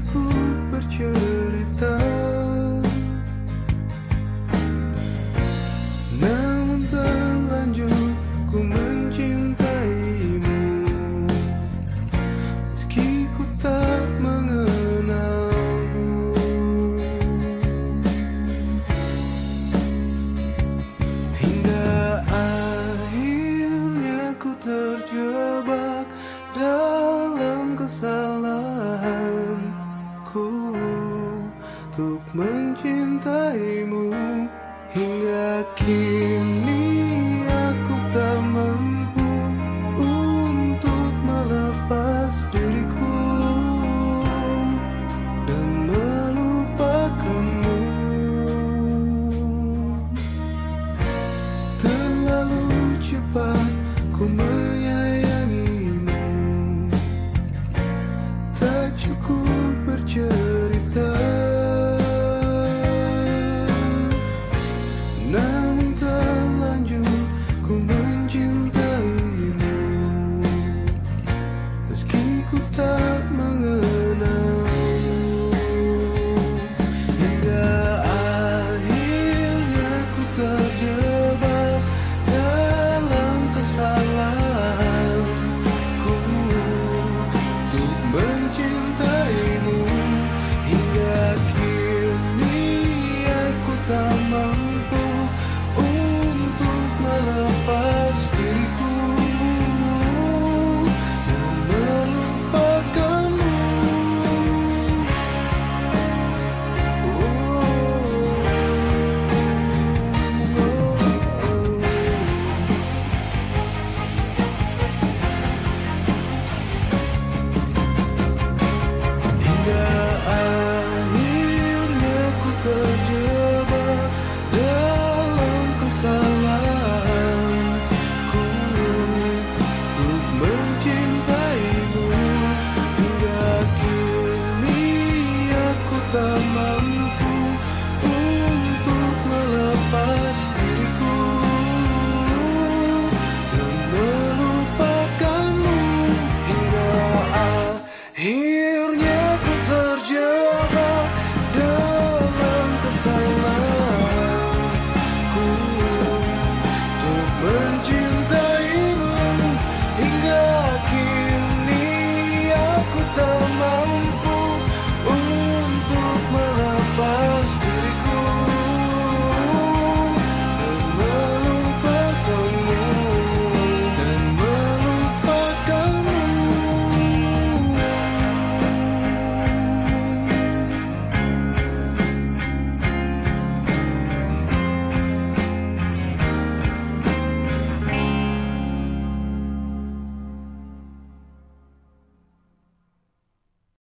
could untuk mencintaimu. Hingga kini aku tak mampu untuk melepas diriku dan melupakanmu. Terlalu cepat ku